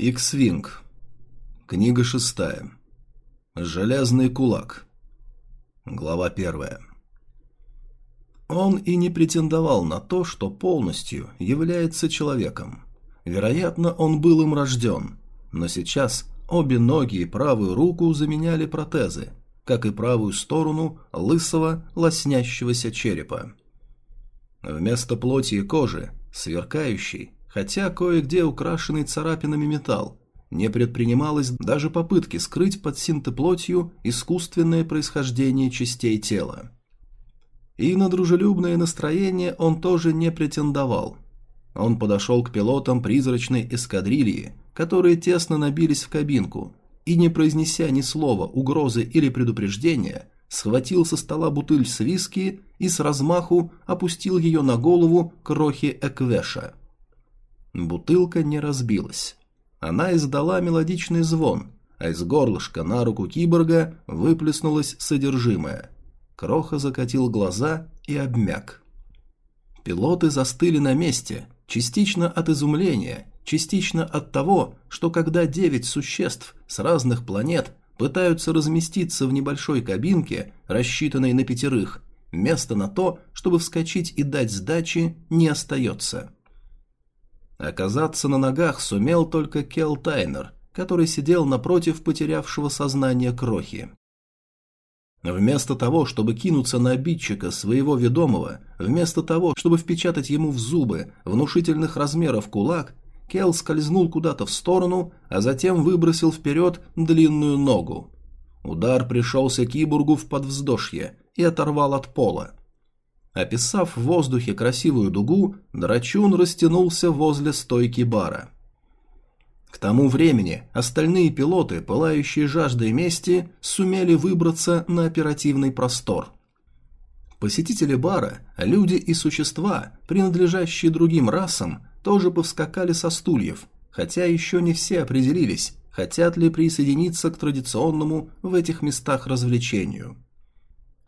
Иксвинг. Книга шестая. Железный кулак. Глава первая. Он и не претендовал на то, что полностью является человеком. Вероятно, он был им рожден, но сейчас обе ноги и правую руку заменяли протезы, как и правую сторону лысого, лоснящегося черепа. Вместо плоти и кожи – сверкающий, хотя кое-где украшенный царапинами металл, не предпринималось даже попытки скрыть под синтеплотью искусственное происхождение частей тела. И на дружелюбное настроение он тоже не претендовал. Он подошел к пилотам призрачной эскадрильи, которые тесно набились в кабинку, и, не произнеся ни слова угрозы или предупреждения, схватил со стола бутыль с виски и с размаху опустил ее на голову крохи Эквеша. Бутылка не разбилась. Она издала мелодичный звон, а из горлышка на руку киборга выплеснулось содержимое. Кроха закатил глаза и обмяк. Пилоты застыли на месте, частично от изумления, частично от того, что когда девять существ с разных планет пытаются разместиться в небольшой кабинке, рассчитанной на пятерых, места на то, чтобы вскочить и дать сдачи, не остается. Оказаться на ногах сумел только Кел Тайнер, который сидел напротив потерявшего сознание крохи. Вместо того, чтобы кинуться на обидчика своего ведомого, вместо того, чтобы впечатать ему в зубы внушительных размеров кулак, Кел скользнул куда-то в сторону, а затем выбросил вперед длинную ногу. Удар пришелся киборгу в подвздошье и оторвал от пола. Описав в воздухе красивую дугу, драчун растянулся возле стойки бара. К тому времени остальные пилоты, пылающие жаждой мести, сумели выбраться на оперативный простор. Посетители бара, люди и существа, принадлежащие другим расам, тоже повскакали со стульев, хотя еще не все определились, хотят ли присоединиться к традиционному в этих местах развлечению.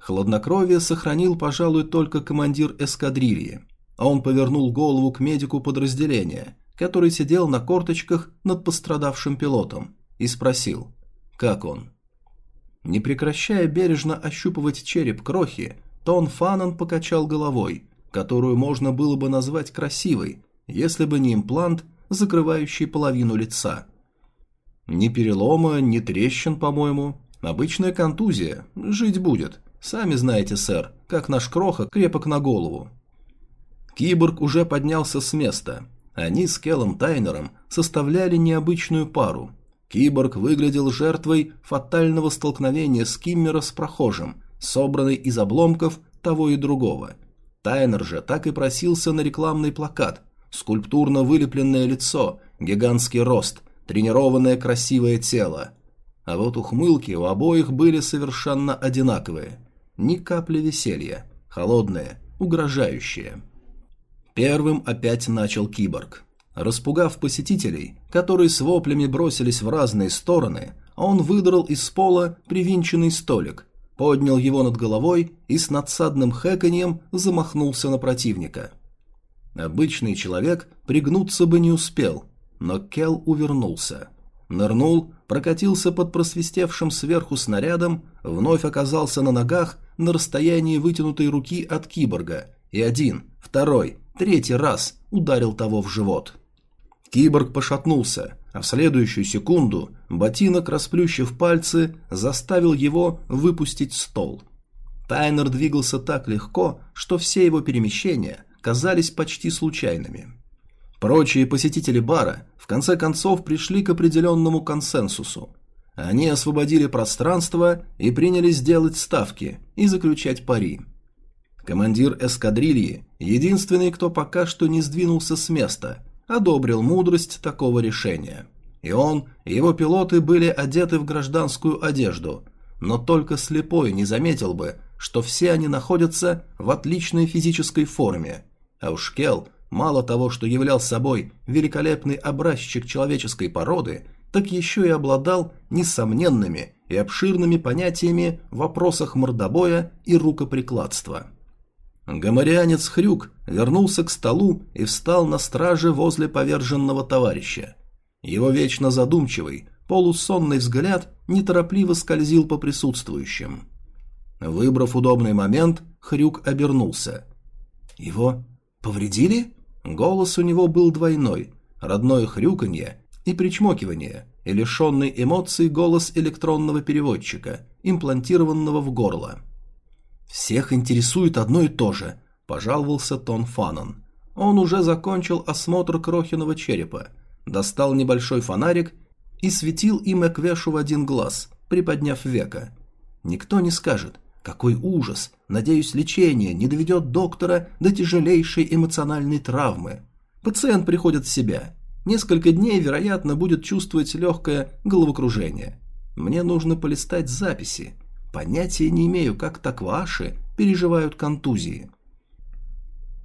Хладнокровие сохранил, пожалуй, только командир эскадрильи. А он повернул голову к медику подразделения, который сидел на корточках над пострадавшим пилотом, и спросил, как он. Не прекращая бережно ощупывать череп крохи, Тон Фанан покачал головой, которую можно было бы назвать красивой, если бы не имплант, закрывающий половину лица. Ни перелома, ни трещин, по-моему. Обычная контузия. Жить будет. Сами знаете, сэр, как наш кроха крепок на голову. Киборг уже поднялся с места. Они с Келлом Тайнером составляли необычную пару. Киборг выглядел жертвой фатального столкновения Скиммера с прохожим, собранной из обломков того и другого. Тайнер же так и просился на рекламный плакат. Скульптурно вылепленное лицо, гигантский рост, тренированное красивое тело. А вот ухмылки у обоих были совершенно одинаковые – ни капли веселья, холодное, угрожающее. Первым опять начал киборг. Распугав посетителей, которые с воплями бросились в разные стороны, он выдрал из пола привинченный столик, поднял его над головой и с надсадным хэканьем замахнулся на противника. Обычный человек пригнуться бы не успел, но Кел увернулся. Нырнул, прокатился под просвистевшим сверху снарядом, вновь оказался на ногах на расстоянии вытянутой руки от киборга, и один, второй, третий раз ударил того в живот. Киборг пошатнулся, а в следующую секунду ботинок, расплющив пальцы, заставил его выпустить стол. Тайнер двигался так легко, что все его перемещения казались почти случайными. Прочие посетители бара в конце концов пришли к определенному консенсусу. Они освободили пространство и принялись делать ставки и заключать пари. Командир эскадрильи, единственный, кто пока что не сдвинулся с места, одобрил мудрость такого решения. И он, и его пилоты были одеты в гражданскую одежду, но только слепой не заметил бы, что все они находятся в отличной физической форме, а уж Кел, мало того, что являл собой великолепный образчик человеческой породы, так еще и обладал несомненными и обширными понятиями в вопросах мордобоя и рукоприкладства. Гоморианец Хрюк вернулся к столу и встал на страже возле поверженного товарища. Его вечно задумчивый, полусонный взгляд неторопливо скользил по присутствующим. Выбрав удобный момент, Хрюк обернулся. «Его повредили?» Голос у него был двойной, родное хрюканье и причмокивание, и лишенный эмоций голос электронного переводчика, имплантированного в горло. «Всех интересует одно и то же», – пожаловался Тон Фаннон. Он уже закончил осмотр крохиного черепа, достал небольшой фонарик и светил им Эквешу в один глаз, приподняв века. Никто не скажет, какой ужас, надеюсь, лечение не доведет доктора до тяжелейшей эмоциональной травмы. Пациент приходит в себя. Несколько дней, вероятно, будет чувствовать легкое головокружение. Мне нужно полистать записи. Понятия не имею, как так ваши переживают контузии.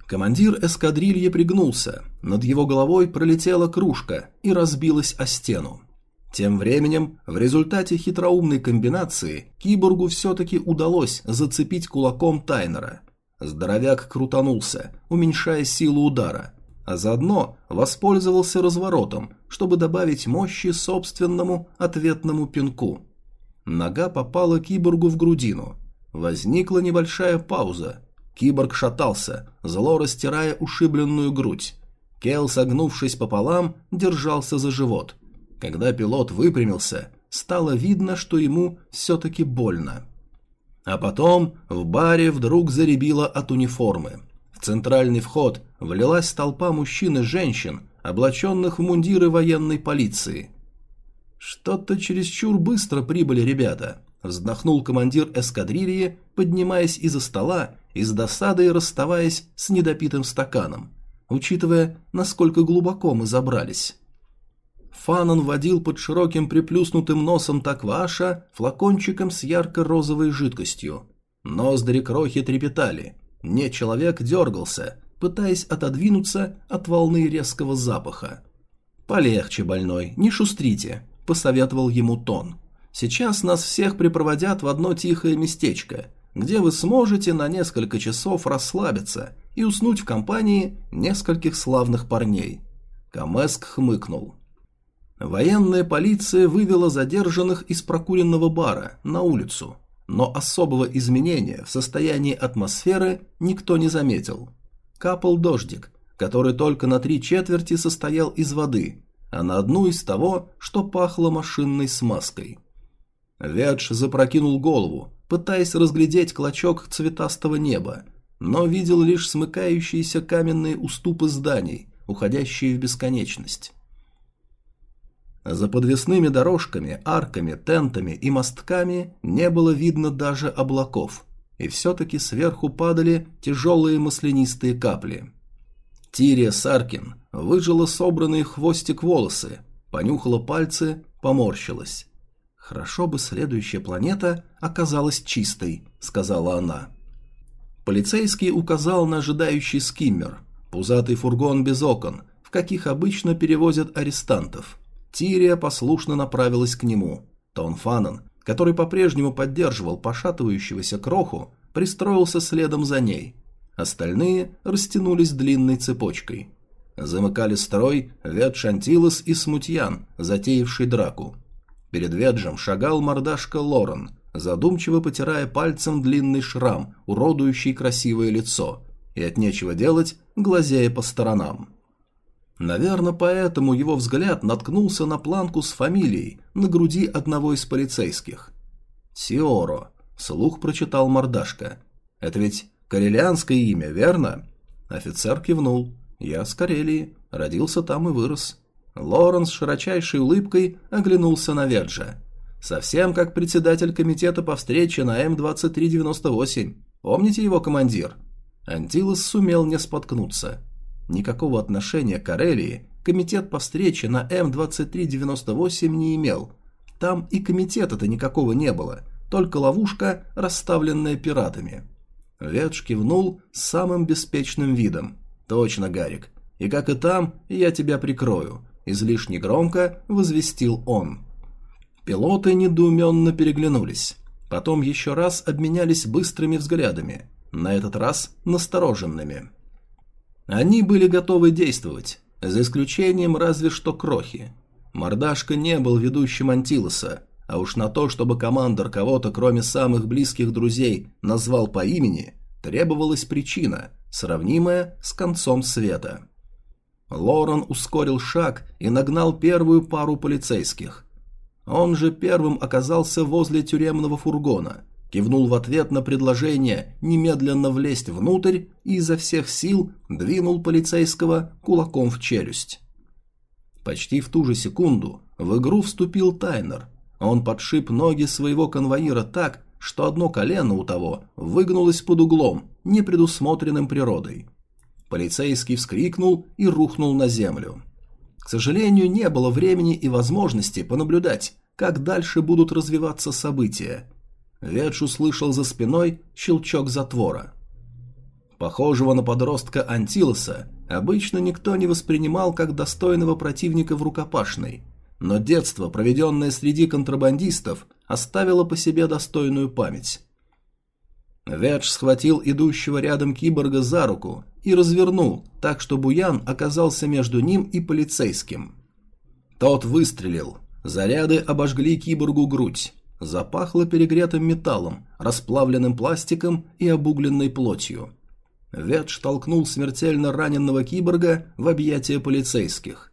Командир эскадрильи пригнулся. Над его головой пролетела кружка и разбилась о стену. Тем временем, в результате хитроумной комбинации, киборгу все-таки удалось зацепить кулаком Тайнера. Здоровяк крутанулся, уменьшая силу удара, а заодно воспользовался разворотом, чтобы добавить мощи собственному ответному пинку. Нога попала киборгу в грудину. Возникла небольшая пауза. Киборг шатался, зло растирая ушибленную грудь. Кел, согнувшись пополам, держался за живот – когда пилот выпрямился, стало видно, что ему все-таки больно. А потом в баре вдруг заребило от униформы. В центральный вход влилась толпа мужчин и женщин, облаченных в мундиры военной полиции. «Что-то чересчур быстро прибыли ребята», – вздохнул командир эскадрильи, поднимаясь из-за стола и с досадой расставаясь с недопитым стаканом, учитывая, насколько глубоко мы забрались. Фанан водил под широким приплюснутым носом такваша флакончиком с ярко-розовой жидкостью. Ноздри крохи трепетали. Не человек дергался, пытаясь отодвинуться от волны резкого запаха. «Полегче, больной, не шустрите», – посоветовал ему Тон. «Сейчас нас всех припроводят в одно тихое местечко, где вы сможете на несколько часов расслабиться и уснуть в компании нескольких славных парней». Камеск хмыкнул. Военная полиция вывела задержанных из прокуренного бара на улицу, но особого изменения в состоянии атмосферы никто не заметил. Капал дождик, который только на три четверти состоял из воды, а на одну из того, что пахло машинной смазкой. Ведж запрокинул голову, пытаясь разглядеть клочок цветастого неба, но видел лишь смыкающиеся каменные уступы зданий, уходящие в бесконечность. За подвесными дорожками, арками, тентами и мостками не было видно даже облаков, и все-таки сверху падали тяжелые маслянистые капли. Тирия Саркин выжила собранные хвостик волосы, понюхала пальцы, поморщилась. «Хорошо бы следующая планета оказалась чистой», — сказала она. Полицейский указал на ожидающий скиммер, пузатый фургон без окон, в каких обычно перевозят арестантов. Тирия послушно направилась к нему. Тон Фанан, который по-прежнему поддерживал пошатывающегося кроху, пристроился следом за ней. Остальные растянулись длинной цепочкой. Замыкали строй Вет Шантилос и Смутьян, затеявший драку. Перед Веджем шагал мордашка Лорен, задумчиво потирая пальцем длинный шрам, уродующий красивое лицо, и от нечего делать, глазея по сторонам. Наверное, поэтому его взгляд наткнулся на планку с фамилией на груди одного из полицейских. «Сиоро», — слух прочитал мордашка. «Это ведь карелианское имя, верно?» Офицер кивнул. «Я с Карелии, родился там и вырос». Лоренс широчайшей улыбкой оглянулся на Верджа. «Совсем как председатель комитета по встрече на М-2398. Помните его командир?» Антилос сумел не споткнуться. Никакого отношения к Карелии комитет по встрече на М-2398 не имел. Там и комитета-то никакого не было, только ловушка, расставленная пиратами. Ведж кивнул самым беспечным видом. «Точно, Гарик. И как и там, я тебя прикрою», – излишне громко возвестил он. Пилоты недоуменно переглянулись. Потом еще раз обменялись быстрыми взглядами, на этот раз настороженными. Они были готовы действовать, за исключением разве что крохи. Мордашка не был ведущим Антилоса, а уж на то, чтобы командор кого-то, кроме самых близких друзей, назвал по имени, требовалась причина, сравнимая с концом света. Лорен ускорил шаг и нагнал первую пару полицейских. Он же первым оказался возле тюремного фургона, кивнул в ответ на предложение немедленно влезть внутрь и изо всех сил двинул полицейского кулаком в челюсть. Почти в ту же секунду в игру вступил Тайнер. Он подшип ноги своего конвоира так, что одно колено у того выгнулось под углом, не предусмотренным природой. Полицейский вскрикнул и рухнул на землю. К сожалению, не было времени и возможности понаблюдать, как дальше будут развиваться события. Ветш услышал за спиной щелчок затвора. Похожего на подростка Антилоса обычно никто не воспринимал как достойного противника в рукопашной, но детство, проведенное среди контрабандистов, оставило по себе достойную память. Ветш схватил идущего рядом киборга за руку и развернул, так что Буян оказался между ним и полицейским. Тот выстрелил. Заряды обожгли киборгу грудь. Запахло перегретым металлом, расплавленным пластиком и обугленной плотью. Ветш толкнул смертельно раненного киборга в объятия полицейских.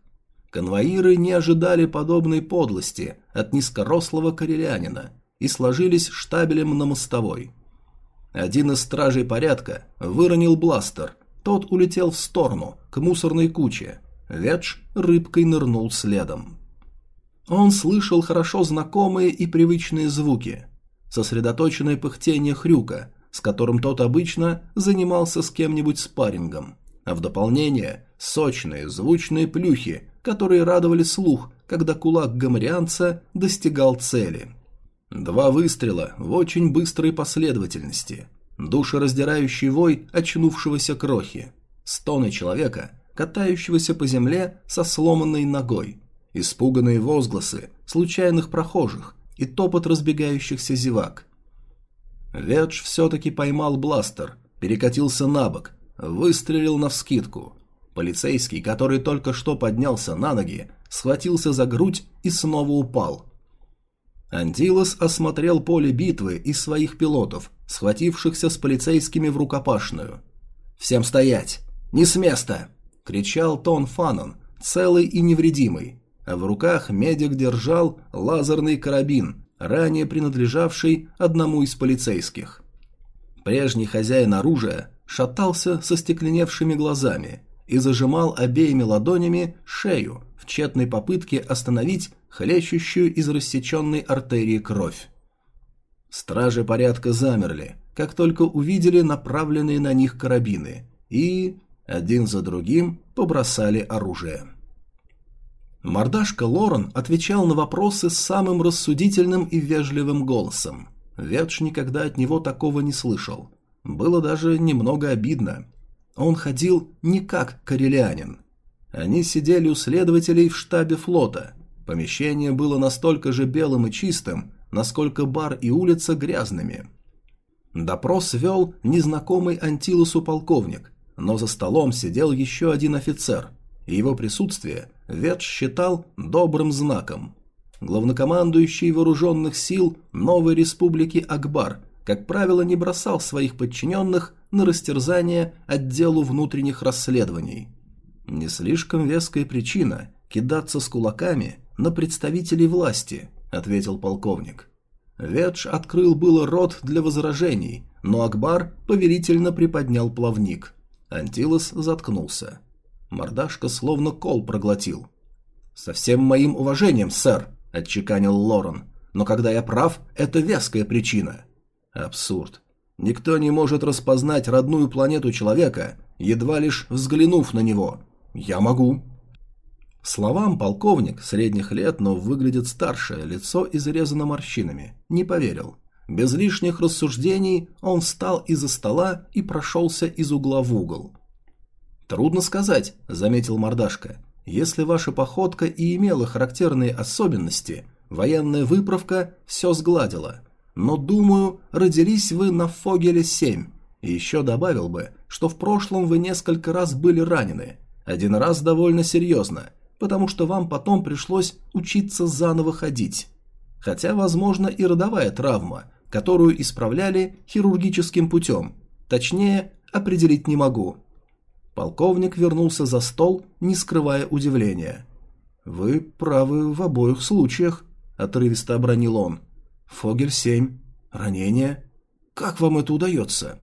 Конвоиры не ожидали подобной подлости от низкорослого карелянина и сложились штабелем на мостовой. Один из стражей порядка выронил бластер, тот улетел в сторону, к мусорной куче. Ветш рыбкой нырнул следом. Он слышал хорошо знакомые и привычные звуки. Сосредоточенное пыхтение хрюка, с которым тот обычно занимался с кем-нибудь спаррингом. А в дополнение сочные, звучные плюхи, которые радовали слух, когда кулак гамарианца достигал цели. Два выстрела в очень быстрой последовательности. Душераздирающий вой очнувшегося крохи. Стоны человека, катающегося по земле со сломанной ногой. Испуганные возгласы случайных прохожих и топот разбегающихся зевак. Ветш все-таки поймал бластер, перекатился на бок, выстрелил навскидку. Полицейский, который только что поднялся на ноги, схватился за грудь и снова упал. Антилос осмотрел поле битвы и своих пилотов, схватившихся с полицейскими в рукопашную. «Всем стоять! Не с места!» – кричал Тон Фанон, целый и невредимый, а в руках медик держал лазерный карабин, ранее принадлежавший одному из полицейских. Прежний хозяин оружия шатался со стекленевшими глазами и зажимал обеими ладонями шею в тщетной попытке остановить хлещущую из рассеченной артерии кровь. Стражи порядка замерли, как только увидели направленные на них карабины, и один за другим побросали оружие. Мордашка Лорен отвечал на вопросы самым рассудительным и вежливым голосом. Ветш никогда от него такого не слышал. Было даже немного обидно. Он ходил не как карелианин. Они сидели у следователей в штабе флота. Помещение было настолько же белым и чистым, насколько бар и улица грязными. Допрос вел незнакомый Антилусу полковник, но за столом сидел еще один офицер – его присутствие Ветш считал добрым знаком. Главнокомандующий вооруженных сил новой республики Акбар, как правило, не бросал своих подчиненных на растерзание отделу внутренних расследований. Не слишком веская причина кидаться с кулаками на представителей власти, ответил полковник. Ветш открыл было рот для возражений, но Акбар повелительно приподнял плавник. Антилос заткнулся. Мордашка словно кол проглотил. «Со всем моим уважением, сэр», – отчеканил Лорен. «Но когда я прав, это веская причина». Абсурд. Никто не может распознать родную планету человека, едва лишь взглянув на него. Я могу. Словам полковник, средних лет, но выглядит старше, лицо изрезано морщинами, не поверил. Без лишних рассуждений он встал из-за стола и прошелся из угла в угол. «Трудно сказать», – заметил мордашка. «Если ваша походка и имела характерные особенности, военная выправка все сгладила. Но, думаю, родились вы на Фогеле-7. И еще добавил бы, что в прошлом вы несколько раз были ранены. Один раз довольно серьезно. потому что вам потом пришлось учиться заново ходить. Хотя, возможно, и родовая травма, которую исправляли хирургическим путем. Точнее, определить не могу. Полковник вернулся за стол, не скрывая удивления. «Вы правы в обоих случаях», – отрывисто обронил он. «Фогель-7. Ранение. Как вам это удается?»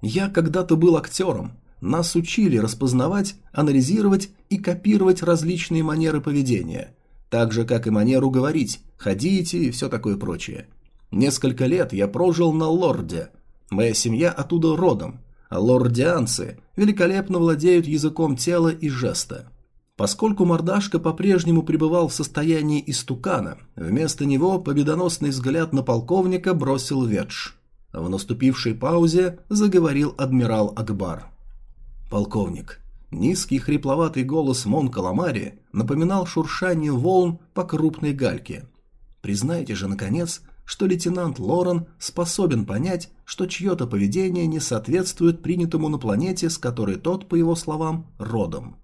«Я когда-то был актером. Нас учили распознавать, анализировать и копировать различные манеры поведения, так же, как и манеру говорить, ходите и все такое прочее. Несколько лет я прожил на Лорде. Моя семья оттуда родом, лордианцы великолепно владеют языком тела и жеста. Поскольку мордашка по-прежнему пребывал в состоянии истукана, вместо него победоносный взгляд на полковника бросил ветш. В наступившей паузе заговорил адмирал Акбар. «Полковник, низкий хрипловатый голос Мон Каламари напоминал шуршание волн по крупной гальке. Признайте же, наконец, что лейтенант Лорен способен понять, что чье-то поведение не соответствует принятому на планете, с которой тот, по его словам, родом.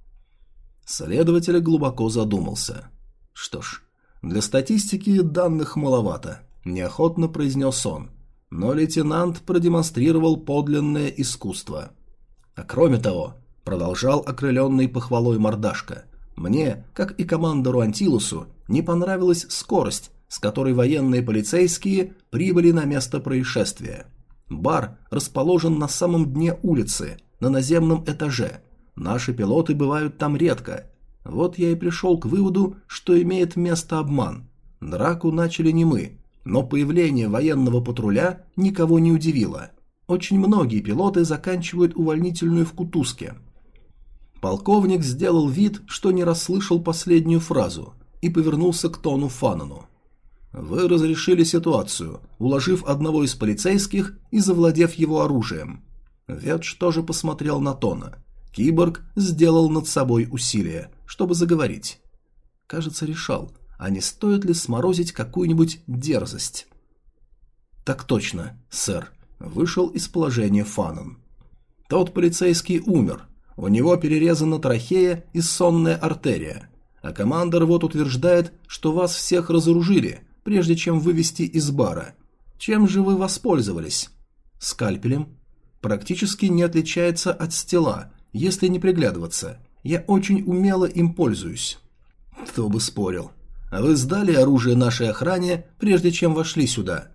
Следователь глубоко задумался. Что ж, для статистики данных маловато, неохотно произнес он. Но лейтенант продемонстрировал подлинное искусство. А кроме того, продолжал окрыленный похвалой мордашка, мне, как и командору Антилусу, не понравилась скорость, с которой военные полицейские прибыли на место происшествия. Бар расположен на самом дне улицы, на наземном этаже, Наши пилоты бывают там редко. Вот я и пришел к выводу, что имеет место обман. Драку начали не мы, но появление военного патруля никого не удивило. Очень многие пилоты заканчивают увольнительную в Кутузке. Полковник сделал вид, что не расслышал последнюю фразу, и повернулся к Тону Фанану. «Вы разрешили ситуацию, уложив одного из полицейских и завладев его оружием». Ветш тоже посмотрел на Тона. Киборг сделал над собой усилие, чтобы заговорить. Кажется, решал, а не стоит ли сморозить какую-нибудь дерзость. «Так точно, сэр», — вышел из положения Фанон. «Тот полицейский умер. У него перерезана трахея и сонная артерия. А командор вот утверждает, что вас всех разоружили, прежде чем вывести из бара. Чем же вы воспользовались?» «Скальпелем. Практически не отличается от стела, если не приглядываться. Я очень умело им пользуюсь. Кто бы спорил. А вы сдали оружие нашей охране, прежде чем вошли сюда?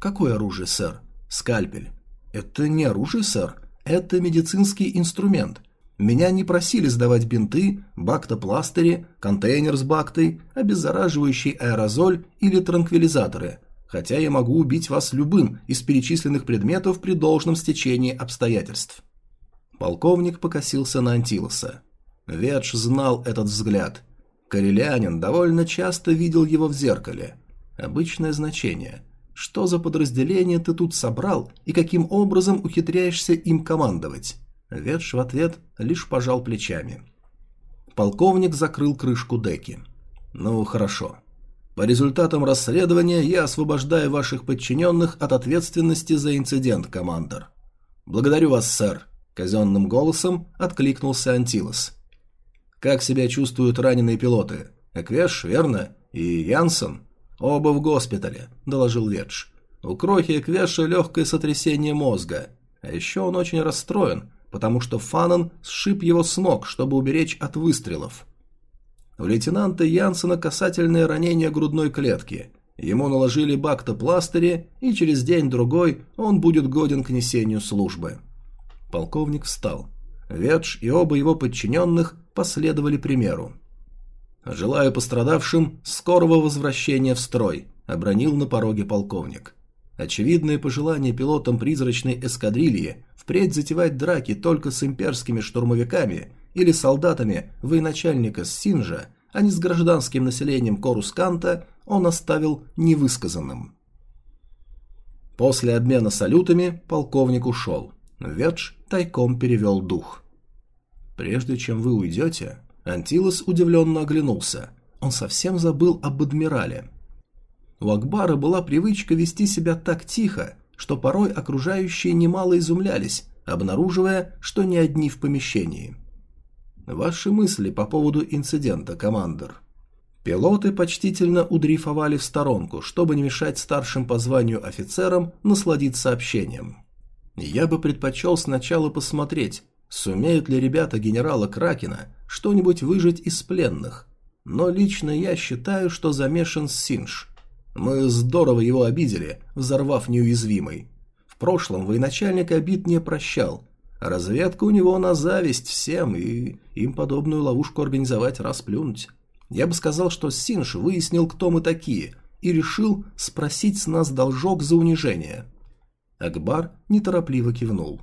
Какое оружие, сэр? Скальпель. Это не оружие, сэр. Это медицинский инструмент. Меня не просили сдавать бинты, бактопластыри, контейнер с бактой, обеззараживающий аэрозоль или транквилизаторы, хотя я могу убить вас любым из перечисленных предметов при должном стечении обстоятельств. Полковник покосился на Антилоса. Ведж знал этот взгляд. Корелянин довольно часто видел его в зеркале. Обычное значение. Что за подразделение ты тут собрал и каким образом ухитряешься им командовать? Ведж в ответ лишь пожал плечами. Полковник закрыл крышку деки. «Ну, хорошо. По результатам расследования я освобождаю ваших подчиненных от ответственности за инцидент, командор. Благодарю вас, сэр. Казенным голосом откликнулся Антилос. «Как себя чувствуют раненые пилоты? Эквеш, верно? И Янсен?» «Оба в госпитале», – доложил Ведж. «У Крохи Эквеша легкое сотрясение мозга. А еще он очень расстроен, потому что Фанан сшиб его с ног, чтобы уберечь от выстрелов. У лейтенанта Янсена касательное ранение грудной клетки. Ему наложили бактопластыри, и через день-другой он будет годен к несению службы». Полковник встал. Ведж и оба его подчиненных последовали примеру. «Желаю пострадавшим скорого возвращения в строй», – обронил на пороге полковник. Очевидное пожелание пилотам призрачной эскадрильи впредь затевать драки только с имперскими штурмовиками или солдатами военачальника Синжа, а не с гражданским населением Корусканта, он оставил невысказанным. После обмена салютами полковник ушел. Ведж тайком перевел дух. «Прежде чем вы уйдете...» Антилос удивленно оглянулся. Он совсем забыл об адмирале. У Акбара была привычка вести себя так тихо, что порой окружающие немало изумлялись, обнаруживая, что не одни в помещении. Ваши мысли по поводу инцидента, командир. Пилоты почтительно удрифовали в сторонку, чтобы не мешать старшим по званию офицерам насладиться общением. Я бы предпочел сначала посмотреть, сумеют ли ребята генерала Кракена что-нибудь выжить из пленных, но лично я считаю, что замешан Синж. Мы здорово его обидели, взорвав неуязвимый. В прошлом военачальник обид не прощал, разведка у него на зависть всем, и им подобную ловушку организовать расплюнуть. Я бы сказал, что Синж выяснил, кто мы такие, и решил спросить с нас должок за унижение. Акбар неторопливо кивнул.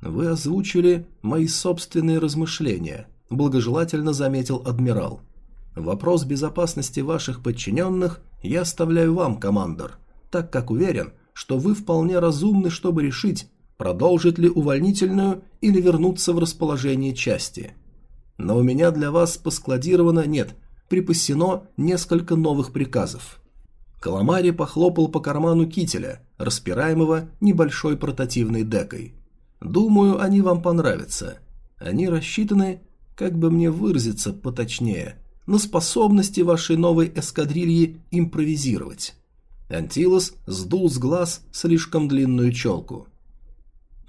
«Вы озвучили мои собственные размышления», – благожелательно заметил адмирал. Вопрос безопасности ваших подчиненных я оставляю вам, командор, так как уверен, что вы вполне разумны, чтобы решить, продолжить ли увольнительную или вернуться в расположение части. Но у меня для вас поскладировано, нет, припасено несколько новых приказов. Каламари похлопал по карману кителя, распираемого небольшой портативной декой. Думаю, они вам понравятся. Они рассчитаны, как бы мне выразиться поточнее – на способности вашей новой эскадрильи импровизировать. Антилос сдул с глаз слишком длинную челку.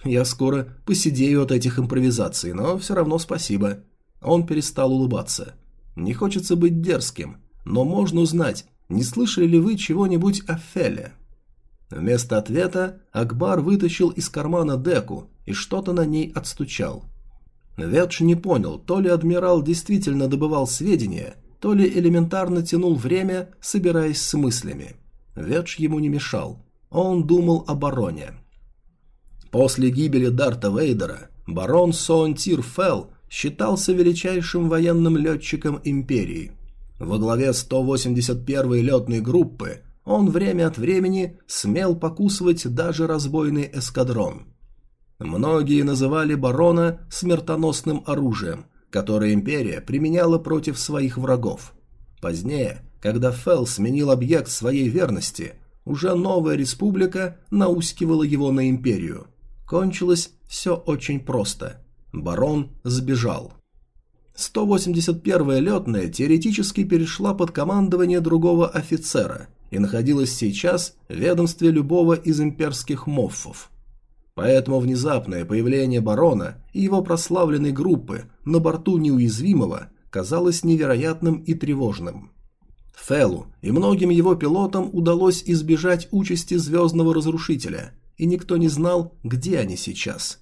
«Я скоро посидею от этих импровизаций, но все равно спасибо». Он перестал улыбаться. «Не хочется быть дерзким, но можно узнать, не слышали ли вы чего-нибудь о Феле?» Вместо ответа Акбар вытащил из кармана деку и что-то на ней отстучал. Ветш не понял, то ли адмирал действительно добывал сведения, то ли элементарно тянул время, собираясь с мыслями. Ветш ему не мешал. Он думал о бароне. После гибели Дарта Вейдера барон Соонтир Фелл считался величайшим военным летчиком империи. Во главе 181-й летной группы он время от времени смел покусывать даже разбойный эскадрон – Многие называли барона смертоносным оружием, которое империя применяла против своих врагов. Позднее, когда Фелл сменил объект своей верности, уже новая республика наускивала его на империю. Кончилось все очень просто. Барон сбежал. 181-я летная теоретически перешла под командование другого офицера и находилась сейчас в ведомстве любого из имперских моффов. Поэтому внезапное появление барона и его прославленной группы на борту неуязвимого казалось невероятным и тревожным. Фелу и многим его пилотам удалось избежать участи звездного разрушителя, и никто не знал, где они сейчас.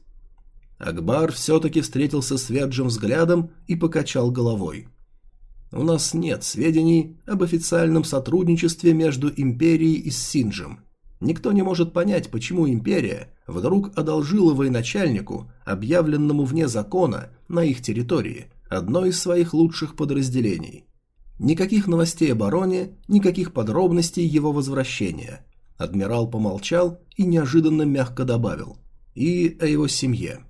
Акбар все-таки встретился с Веджем взглядом и покачал головой. «У нас нет сведений об официальном сотрудничестве между Империей и Синджем. Никто не может понять, почему Империя вдруг одолжила военачальнику, объявленному вне закона, на их территории, одно из своих лучших подразделений. Никаких новостей о бароне, никаких подробностей его возвращения. Адмирал помолчал и неожиданно мягко добавил. И о его семье.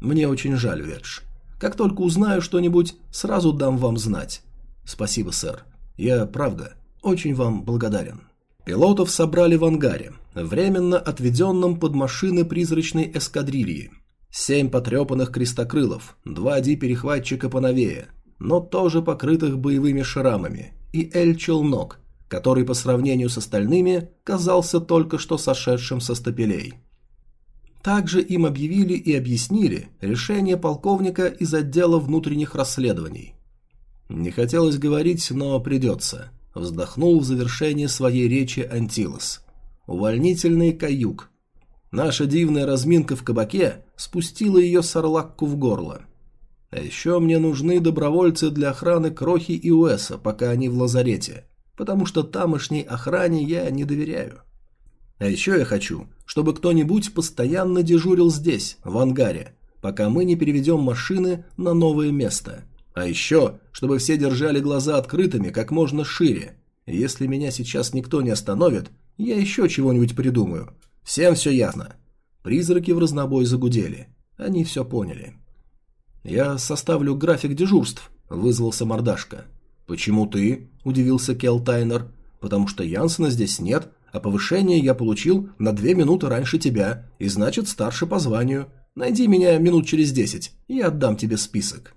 Мне очень жаль, Ведж. Как только узнаю что-нибудь, сразу дам вам знать. Спасибо, сэр. Я, правда, очень вам благодарен. Пилотов собрали в ангаре, временно отведенном под машины призрачной эскадрильи. Семь потрепанных крестокрылов, два Ди-перехватчика поновее, но тоже покрытых боевыми шрамами, и Эль-челнок, который по сравнению с остальными казался только что сошедшим со стапелей. Также им объявили и объяснили решение полковника из отдела внутренних расследований. Не хотелось говорить, но придется – Вздохнул в завершение своей речи Антилос. Увольнительный каюк. Наша дивная разминка в кабаке спустила ее сарлакку в горло. А еще мне нужны добровольцы для охраны Крохи и Уэса, пока они в лазарете, потому что тамошней охране я не доверяю. А еще я хочу, чтобы кто-нибудь постоянно дежурил здесь, в ангаре, пока мы не переведем машины на новое место. А еще, чтобы все держали глаза открытыми как можно шире. Если меня сейчас никто не остановит, я еще чего-нибудь придумаю. Всем все ясно. Призраки в разнобой загудели. Они все поняли. «Я составлю график дежурств», – вызвался мордашка. «Почему ты?» – удивился Кел Тайнер. «Потому что Янсена здесь нет, а повышение я получил на две минуты раньше тебя, и значит старше по званию. Найди меня минут через десять, и отдам тебе список».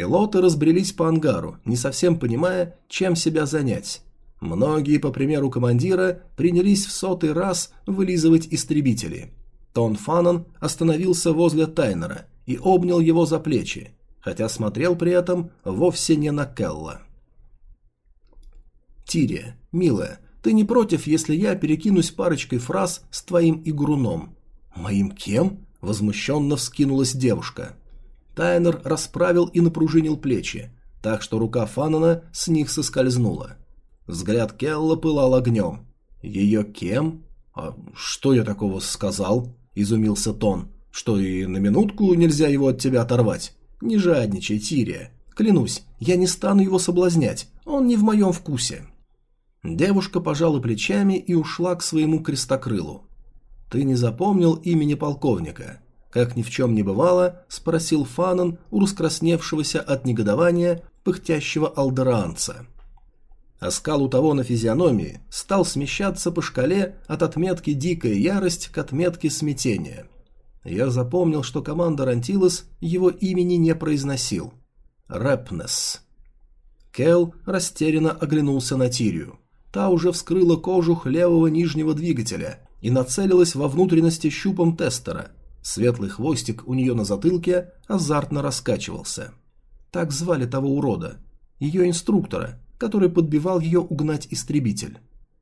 Пилоты разбрелись по ангару, не совсем понимая, чем себя занять. Многие, по примеру командира, принялись в сотый раз вылизывать истребители. Тон Фанан остановился возле Тайнера и обнял его за плечи, хотя смотрел при этом вовсе не на Келла. «Тирия, милая, ты не против, если я перекинусь парочкой фраз с твоим игруном?» «Моим кем?» – возмущенно вскинулась девушка. Тайнер расправил и напружинил плечи, так что рука Фанана с них соскользнула. Взгляд Келла пылал огнем. «Ее кем? А что я такого сказал?» – изумился Тон. «Что и на минутку нельзя его от тебя оторвать? Не жадничай, Тирия. Клянусь, я не стану его соблазнять, он не в моем вкусе». Девушка пожала плечами и ушла к своему крестокрылу. «Ты не запомнил имени полковника?» Как ни в чем не бывало, спросил Фанан у раскрасневшегося от негодования пыхтящего алдеранца. Оскал у того на физиономии стал смещаться по шкале от отметки «дикая ярость» к отметке «смятение». Я запомнил, что командор Антилос его имени не произносил. Рэпнес. Кел растерянно оглянулся на Тирию. Та уже вскрыла кожух левого нижнего двигателя и нацелилась во внутренности щупом тестера. Светлый хвостик у нее на затылке азартно раскачивался. Так звали того урода. Ее инструктора, который подбивал ее угнать истребитель.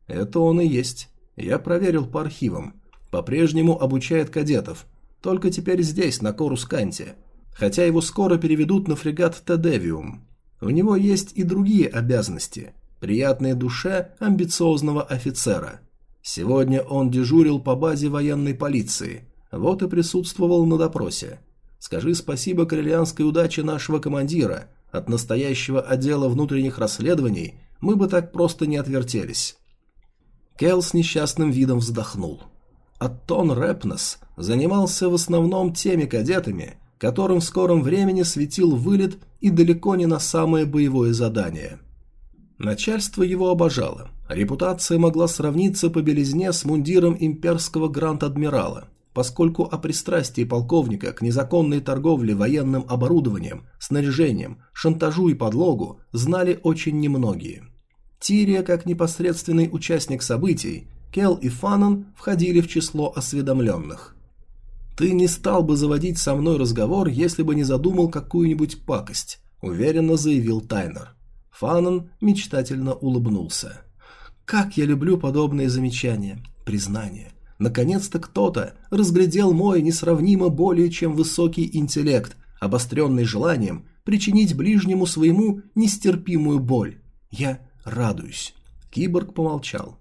Это он и есть. Я проверил по архивам. По-прежнему обучает кадетов. Только теперь здесь, на Корусканте. Хотя его скоро переведут на фрегат Тедевиум. У него есть и другие обязанности – приятной душе амбициозного офицера. Сегодня он дежурил по базе военной полиции, вот и присутствовал на допросе. Скажи спасибо крыльянской удаче нашего командира, от настоящего отдела внутренних расследований мы бы так просто не отвертелись. Келл с несчастным видом вздохнул. Аттон Рэпнес занимался в основном теми кадетами, которым в скором времени светил вылет и далеко не на самое боевое задание – Начальство его обожало. Репутация могла сравниться по белизне с мундиром имперского гранд-адмирала, поскольку о пристрастии полковника к незаконной торговле военным оборудованием, снаряжением, шантажу и подлогу знали очень немногие. Тирия, как непосредственный участник событий, Кел и Фанан входили в число осведомленных. «Ты не стал бы заводить со мной разговор, если бы не задумал какую-нибудь пакость», – уверенно заявил Тайнер. Фанан мечтательно улыбнулся. «Как я люблю подобные замечания, признания. Наконец-то кто-то разглядел мой несравнимо более чем высокий интеллект, обостренный желанием причинить ближнему своему нестерпимую боль. Я радуюсь». Киборг помолчал.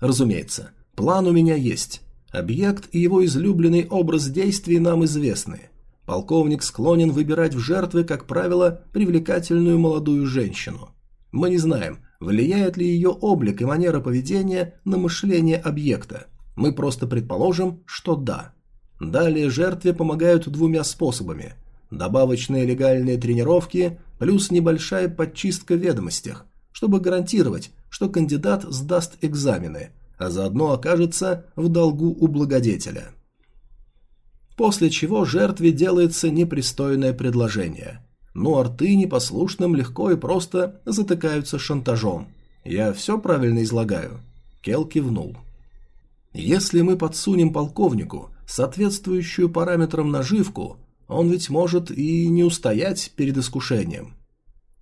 «Разумеется, план у меня есть. Объект и его излюбленный образ действий нам известны. Полковник склонен выбирать в жертвы, как правило, привлекательную молодую женщину. Мы не знаем, влияет ли ее облик и манера поведения на мышление объекта. Мы просто предположим, что да. Далее жертве помогают двумя способами. Добавочные легальные тренировки плюс небольшая подчистка в ведомостях, чтобы гарантировать, что кандидат сдаст экзамены, а заодно окажется в долгу у благодетеля после чего жертве делается непристойное предложение. Ну, арты непослушным легко и просто затыкаются шантажом. Я все правильно излагаю?» Кел кивнул. «Если мы подсунем полковнику соответствующую параметрам наживку, он ведь может и не устоять перед искушением».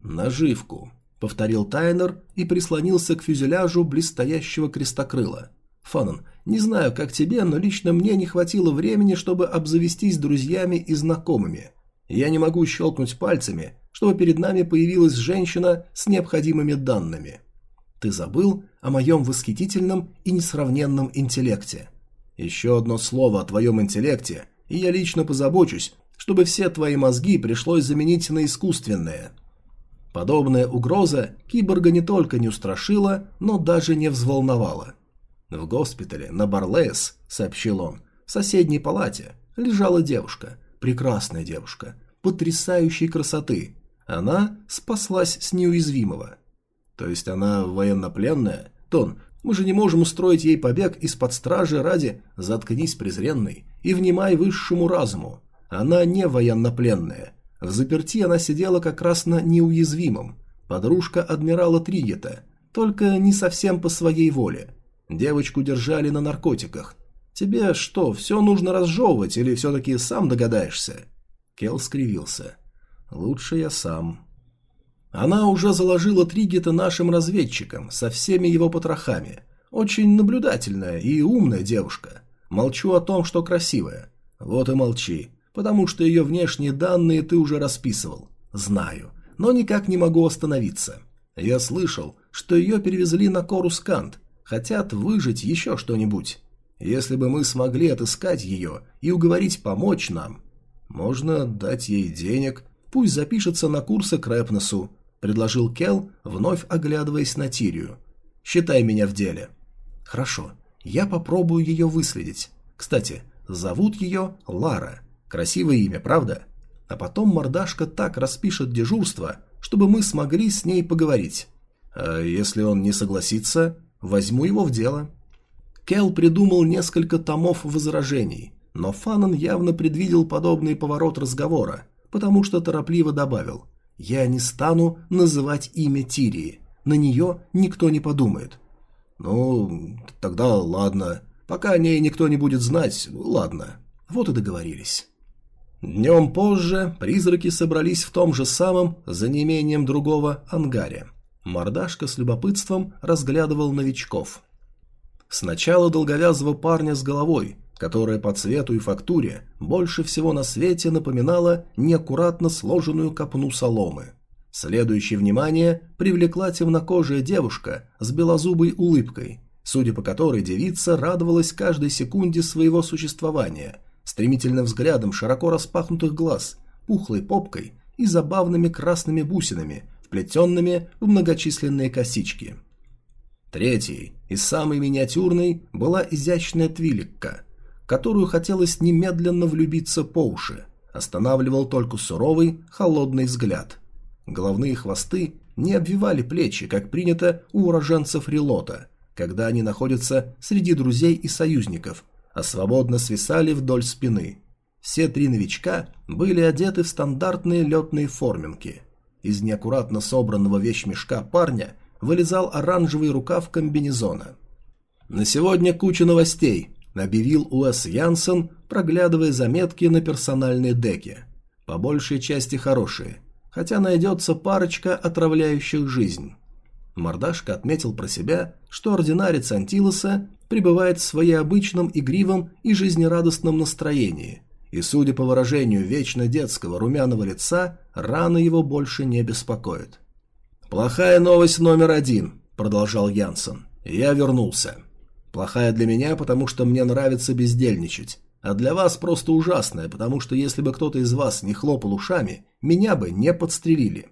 «Наживку», — повторил Тайнер и прислонился к фюзеляжу близстоящего крестокрыла. «Фанан, не знаю, как тебе, но лично мне не хватило времени, чтобы обзавестись друзьями и знакомыми. Я не могу щелкнуть пальцами, чтобы перед нами появилась женщина с необходимыми данными. Ты забыл о моем восхитительном и несравненном интеллекте. Еще одно слово о твоем интеллекте, и я лично позабочусь, чтобы все твои мозги пришлось заменить на искусственные. Подобная угроза киборга не только не устрашила, но даже не взволновала. В госпитале на Барлес, сообщил он, в соседней палате лежала девушка, прекрасная девушка, потрясающей красоты. Она спаслась с неуязвимого. То есть она военнопленная? Тон, мы же не можем устроить ей побег из-под стражи ради «заткнись, презренный, и внимай высшему разуму». Она не военнопленная. В заперти она сидела как раз на неуязвимом. Подружка адмирала Тригета, только не совсем по своей воле. Девочку держали на наркотиках. Тебе что, все нужно разжевывать или все-таки сам догадаешься? Кел скривился. Лучше я сам. Она уже заложила Тригета нашим разведчикам со всеми его потрохами. Очень наблюдательная и умная девушка. Молчу о том, что красивая. Вот и молчи, потому что ее внешние данные ты уже расписывал. Знаю, но никак не могу остановиться. Я слышал, что ее перевезли на Корускант. Хотят выжить еще что-нибудь. Если бы мы смогли отыскать ее и уговорить помочь нам, можно дать ей денег, пусть запишется на курсы к Рэпнесу, предложил Кел, вновь оглядываясь на Тирию. Считай меня в деле. Хорошо, я попробую ее выследить. Кстати, зовут ее Лара. Красивое имя, правда? А потом мордашка так распишет дежурство, чтобы мы смогли с ней поговорить. А если он не согласится, возьму его в дело. Кел придумал несколько томов возражений, но Фанан явно предвидел подобный поворот разговора, потому что торопливо добавил «Я не стану называть имя Тирии, на нее никто не подумает». «Ну, тогда ладно. Пока о ней никто не будет знать, ладно». Вот и договорились. Днем позже призраки собрались в том же самом, за неимением другого, ангаре. Мордашка с любопытством разглядывал новичков. Сначала долговязого парня с головой, которая по цвету и фактуре больше всего на свете напоминала неаккуратно сложенную копну соломы. Следующее внимание привлекла темнокожая девушка с белозубой улыбкой, судя по которой девица радовалась каждой секунде своего существования – стремительным взглядом широко распахнутых глаз, пухлой попкой и забавными красными бусинами, вплетенными в многочисленные косички. Третьей и самой миниатюрной была изящная твиликка, которую хотелось немедленно влюбиться по уши, останавливал только суровый, холодный взгляд. Головные хвосты не обвивали плечи, как принято у уроженцев Релота, когда они находятся среди друзей и союзников, а свободно свисали вдоль спины. Все три новичка были одеты в стандартные летные форменки. Из неаккуратно собранного вещмешка парня вылезал оранжевый рукав комбинезона. «На сегодня куча новостей», – объявил Уэс Янсен, проглядывая заметки на персональной деке. По большей части хорошие, хотя найдется парочка отравляющих жизнь. Мордашка отметил про себя, что ординарец Антилоса пребывает в своеобычном игривом и жизнерадостном настроении, и, судя по выражению вечно детского румяного лица, раны его больше не беспокоят. «Плохая новость номер один», – продолжал Янсен. «Я вернулся. Плохая для меня, потому что мне нравится бездельничать, а для вас просто ужасная, потому что если бы кто-то из вас не хлопал ушами, меня бы не подстрелили.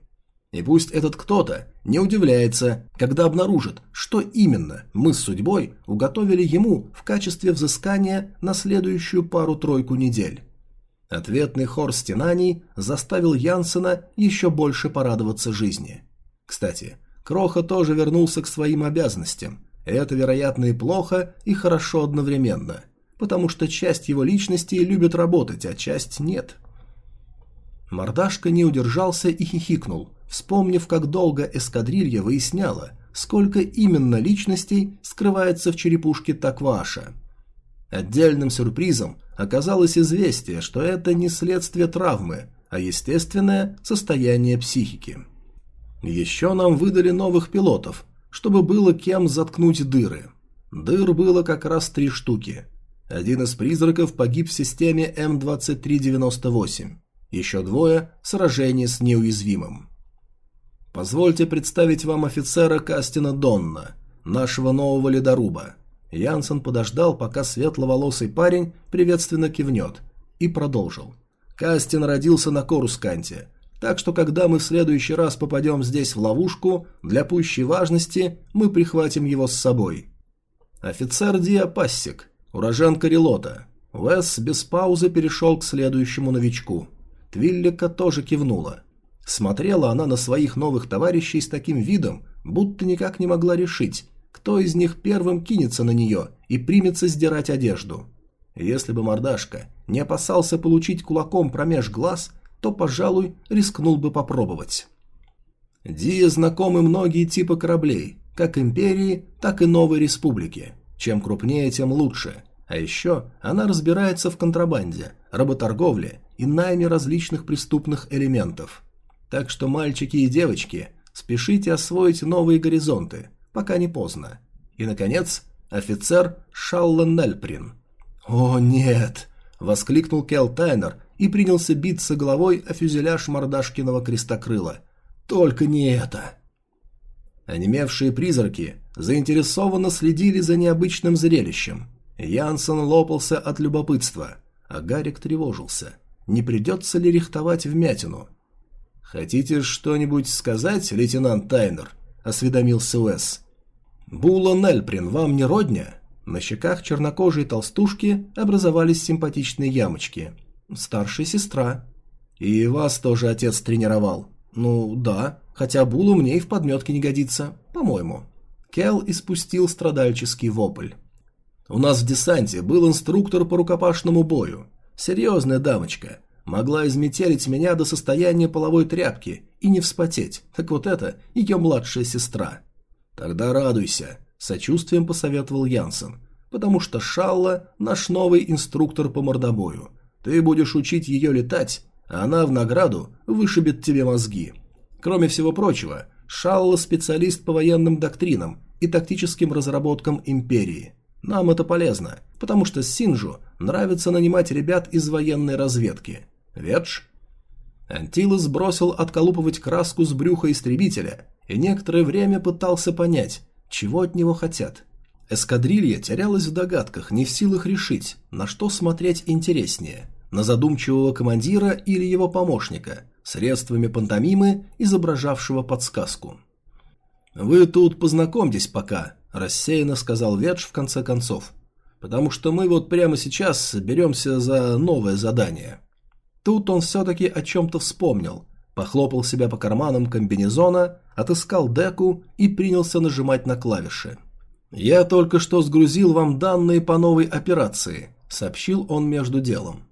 И пусть этот кто-то не удивляется, когда обнаружит, что именно мы с судьбой уготовили ему в качестве взыскания на следующую пару-тройку недель. Ответный хор стенаний заставил Янсена еще больше порадоваться жизни. Кстати, Кроха тоже вернулся к своим обязанностям. Это, вероятно, и плохо, и хорошо одновременно, потому что часть его личности любит работать, а часть нет. Мордашка не удержался и хихикнул – вспомнив, как долго эскадрилья выясняла, сколько именно личностей скрывается в черепушке Такваша. Отдельным сюрпризом оказалось известие, что это не следствие травмы, а естественное состояние психики. Еще нам выдали новых пилотов, чтобы было кем заткнуть дыры. Дыр было как раз три штуки. Один из призраков погиб в системе М-2398. Еще двое – в сражении с неуязвимым. Позвольте представить вам офицера Кастина Донна, нашего нового ледоруба. Янсен подождал, пока светловолосый парень приветственно кивнет, и продолжил. Кастин родился на Корусканте, так что когда мы в следующий раз попадем здесь в ловушку, для пущей важности мы прихватим его с собой. Офицер Диа Пассик, уроженка Релота. Уэс без паузы перешел к следующему новичку. Твиллика тоже кивнула. Смотрела она на своих новых товарищей с таким видом, будто никак не могла решить, кто из них первым кинется на нее и примется сдирать одежду. Если бы мордашка не опасался получить кулаком промеж глаз, то, пожалуй, рискнул бы попробовать. Дия знакомы многие типы кораблей, как Империи, так и Новой Республики. Чем крупнее, тем лучше. А еще она разбирается в контрабанде, работорговле и найме различных преступных элементов. Так что, мальчики и девочки, спешите освоить новые горизонты, пока не поздно. И, наконец, офицер Шаллен Нельприн. «О, нет!» – воскликнул Кел Тайнер и принялся биться головой о фюзеляж мордашкиного крестокрыла. «Только не это!» Онемевшие призраки заинтересованно следили за необычным зрелищем. Янсен лопался от любопытства, а Гарик тревожился. Не придется ли рихтовать вмятину? «Хотите что-нибудь сказать, лейтенант Тайнер?» – осведомился Уэс. «Була Нельприн вам не родня?» На щеках чернокожей толстушки образовались симпатичные ямочки. «Старшая сестра». «И вас тоже отец тренировал?» «Ну, да, хотя Булу мне и в подметке не годится, по-моему». Кел испустил страдальческий вопль. «У нас в десанте был инструктор по рукопашному бою. Серьезная дамочка. Могла изметелить меня до состояния половой тряпки и не вспотеть. Так вот это ее младшая сестра». «Тогда радуйся», – сочувствием посоветовал Янсен, «потому что Шалла – наш новый инструктор по мордобою. Ты будешь учить ее летать, а она в награду вышибет тебе мозги. Кроме всего прочего, Шалла – специалист по военным доктринам и тактическим разработкам Империи. Нам это полезно, потому что Синжу нравится нанимать ребят из военной разведки. Ветш? Антилос бросил отколупывать краску с брюха истребителя и некоторое время пытался понять, чего от него хотят. Эскадрилья терялась в догадках, не в силах решить, на что смотреть интереснее – на задумчивого командира или его помощника, средствами пантомимы, изображавшего подсказку. «Вы тут познакомьтесь пока», – рассеянно сказал Ведж в конце концов, «потому что мы вот прямо сейчас беремся за новое задание». Тут он все-таки о чем-то вспомнил, похлопал себя по карманам комбинезона, отыскал деку и принялся нажимать на клавиши. «Я только что сгрузил вам данные по новой операции», — сообщил он между делом.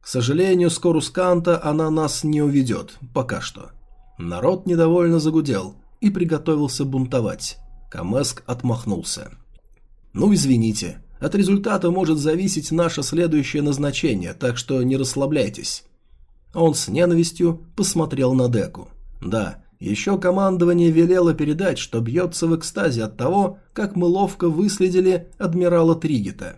«К сожалению, с Корусканта она нас не уведет, пока что». Народ недовольно загудел и приготовился бунтовать. Камеск отмахнулся. «Ну, извините, от результата может зависеть наше следующее назначение, так что не расслабляйтесь. Он с ненавистью посмотрел на Деку. Да, еще командование велело передать, что бьется в экстазе от того, как мы ловко выследили адмирала Тригета.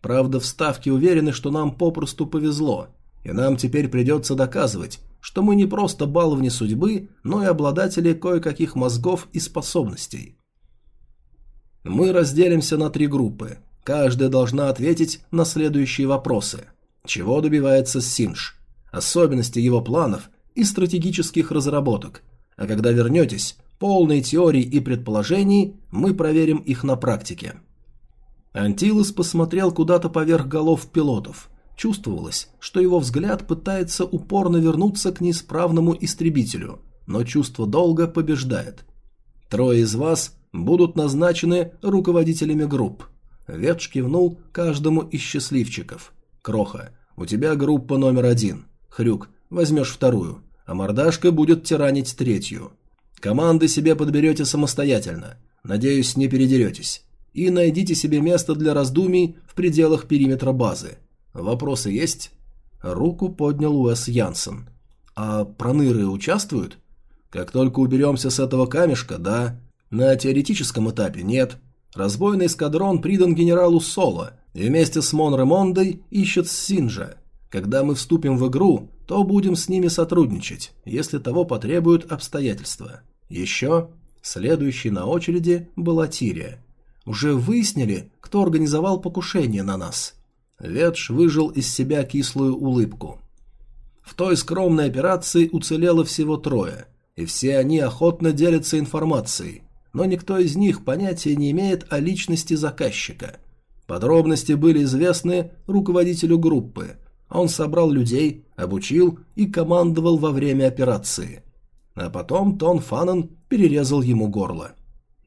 Правда, в Ставке уверены, что нам попросту повезло, и нам теперь придется доказывать, что мы не просто баловни судьбы, но и обладатели кое-каких мозгов и способностей. Мы разделимся на три группы. Каждая должна ответить на следующие вопросы. Чего добивается Синж? особенности его планов и стратегических разработок, а когда вернетесь, полной теории и предположений, мы проверим их на практике. Антилос посмотрел куда-то поверх голов пилотов. Чувствовалось, что его взгляд пытается упорно вернуться к неисправному истребителю, но чувство долга побеждает. Трое из вас будут назначены руководителями групп. Ветш кивнул каждому из счастливчиков. Кроха, у тебя группа номер один. Хрюк, возьмешь вторую, а мордашка будет тиранить третью. Команды себе подберете самостоятельно. Надеюсь, не передеретесь. И найдите себе место для раздумий в пределах периметра базы. Вопросы есть? Руку поднял Уэс Янсен. А проныры участвуют? Как только уберемся с этого камешка, да. На теоретическом этапе нет. Разбойный эскадрон придан генералу Соло и вместе с Монремондой ищет Синжа. Когда мы вступим в игру, то будем с ними сотрудничать, если того потребуют обстоятельства. Еще следующей на очереди была Тирия. Уже выяснили, кто организовал покушение на нас. Ветш выжил из себя кислую улыбку. В той скромной операции уцелело всего трое, и все они охотно делятся информацией, но никто из них понятия не имеет о личности заказчика. Подробности были известны руководителю группы, он собрал людей, обучил и командовал во время операции. А потом Тон Фаннен перерезал ему горло.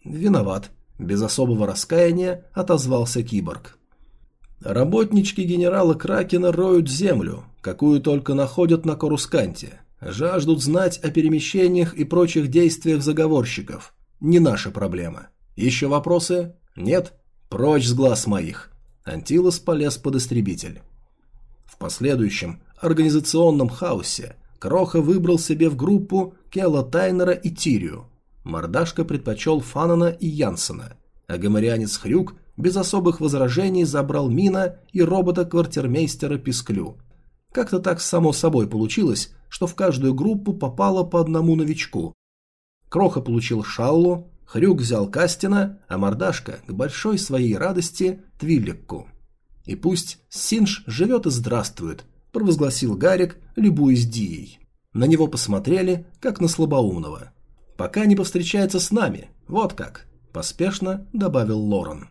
«Виноват», – без особого раскаяния отозвался киборг. Работнички генерала Кракена роют землю, какую только находят на Корусканте. Жаждут знать о перемещениях и прочих действиях заговорщиков. Не наша проблема. Еще вопросы? Нет? Прочь с глаз моих. Антилос полез под истребитель. В последующем организационном хаосе Кроха выбрал себе в группу Кела Тайнера и Тирию. Мордашка предпочел Фанана и Янсена, а гоморианец Хрюк без особых возражений забрал Мина и робота-квартирмейстера Писклю. Как-то так само собой получилось, что в каждую группу попало по одному новичку. Кроха получил Шаллу, Хрюк взял Кастина, а Мордашка, к большой своей радости, Твилликку. И пусть Синж живет и здравствует, провозгласил Гарик, любуясь Дией. На него посмотрели, как на слабоумного. Пока не повстречается с нами, вот как, поспешно добавил Лорен.